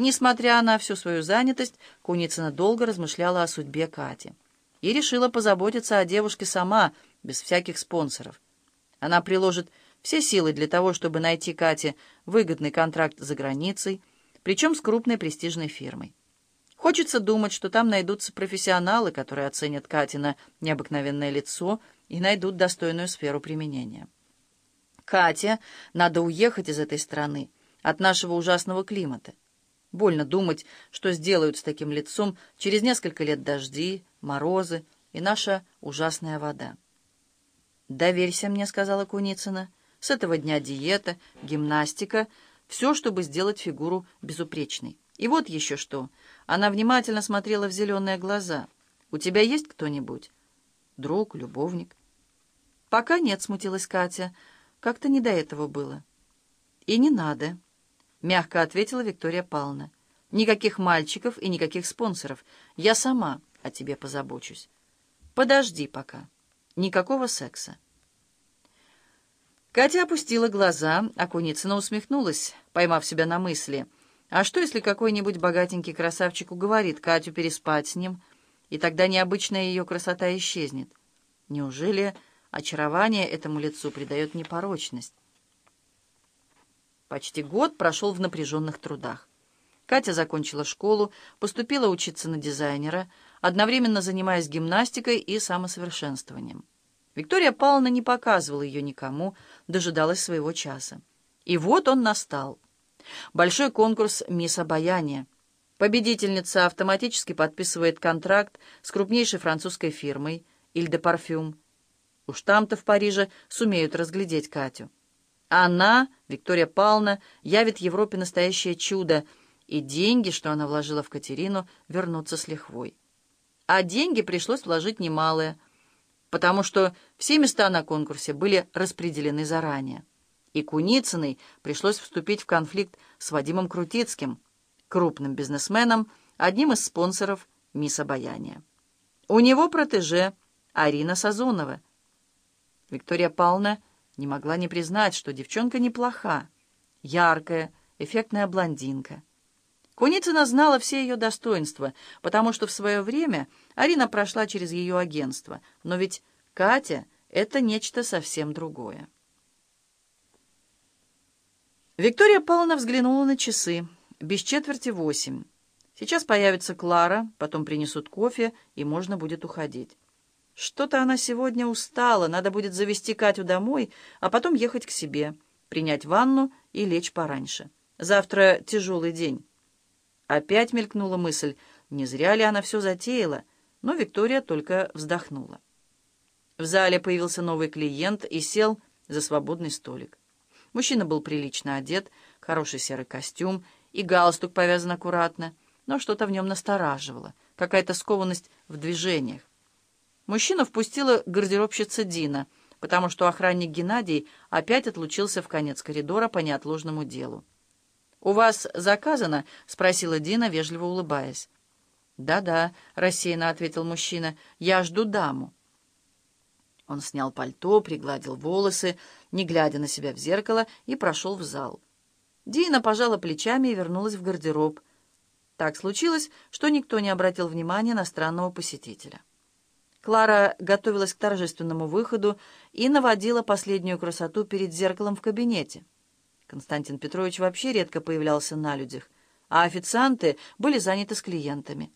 Несмотря на всю свою занятость, Куницына долго размышляла о судьбе Кати и решила позаботиться о девушке сама, без всяких спонсоров. Она приложит все силы для того, чтобы найти Кате выгодный контракт за границей, причем с крупной престижной фирмой. Хочется думать, что там найдутся профессионалы, которые оценят Катина необыкновенное лицо и найдут достойную сферу применения. Катя, надо уехать из этой страны, от нашего ужасного климата. Больно думать, что сделают с таким лицом через несколько лет дожди, морозы и наша ужасная вода. «Доверься мне», — сказала Куницына. «С этого дня диета, гимнастика, все, чтобы сделать фигуру безупречной. И вот еще что». Она внимательно смотрела в зеленые глаза. «У тебя есть кто-нибудь? Друг, любовник?» «Пока нет», — смутилась Катя. «Как-то не до этого было». «И не надо». — мягко ответила Виктория Павловна. «Никаких мальчиков и никаких спонсоров. Я сама о тебе позабочусь. Подожди пока. Никакого секса». Катя опустила глаза, а Куницына усмехнулась, поймав себя на мысли. «А что, если какой-нибудь богатенький красавчик уговорит Катю переспать с ним, и тогда необычная ее красота исчезнет? Неужели очарование этому лицу придает непорочность?» Почти год прошел в напряженных трудах. Катя закончила школу, поступила учиться на дизайнера, одновременно занимаясь гимнастикой и самосовершенствованием. Виктория Павловна не показывала ее никому, дожидалась своего часа. И вот он настал. Большой конкурс «Мисс Обаяние». Победительница автоматически подписывает контракт с крупнейшей французской фирмой «Иль де Парфюм». Уж там-то в Париже сумеют разглядеть Катю. Она, Виктория Павловна, явит Европе настоящее чудо, и деньги, что она вложила в Катерину, вернутся с лихвой. А деньги пришлось вложить немалые, потому что все места на конкурсе были распределены заранее. И Куницыной пришлось вступить в конфликт с Вадимом Крутицким, крупным бизнесменом, одним из спонсоров «Мисс Обаяние». У него протеже Арина Сазонова. Виктория Павловна не могла не признать, что девчонка неплоха, яркая, эффектная блондинка. Куницына знала все ее достоинства, потому что в свое время Арина прошла через ее агентство, но ведь Катя — это нечто совсем другое. Виктория Павловна взглянула на часы. Без четверти восемь. Сейчас появится Клара, потом принесут кофе, и можно будет уходить. Что-то она сегодня устала, надо будет завести Катю домой, а потом ехать к себе, принять ванну и лечь пораньше. Завтра тяжелый день. Опять мелькнула мысль, не зря ли она все затеяла, но Виктория только вздохнула. В зале появился новый клиент и сел за свободный столик. Мужчина был прилично одет, хороший серый костюм и галстук повязан аккуратно, но что-то в нем настораживало, какая-то скованность в движениях. Мужчину впустила гардеробщица Дина, потому что охранник Геннадий опять отлучился в конец коридора по неотложному делу. «У вас заказано?» — спросила Дина, вежливо улыбаясь. «Да-да», — рассеянно ответил мужчина, — «я жду даму». Он снял пальто, пригладил волосы, не глядя на себя в зеркало, и прошел в зал. Дина пожала плечами и вернулась в гардероб. Так случилось, что никто не обратил внимания на странного посетителя. Клара готовилась к торжественному выходу и наводила последнюю красоту перед зеркалом в кабинете. Константин Петрович вообще редко появлялся на людях, а официанты были заняты с клиентами.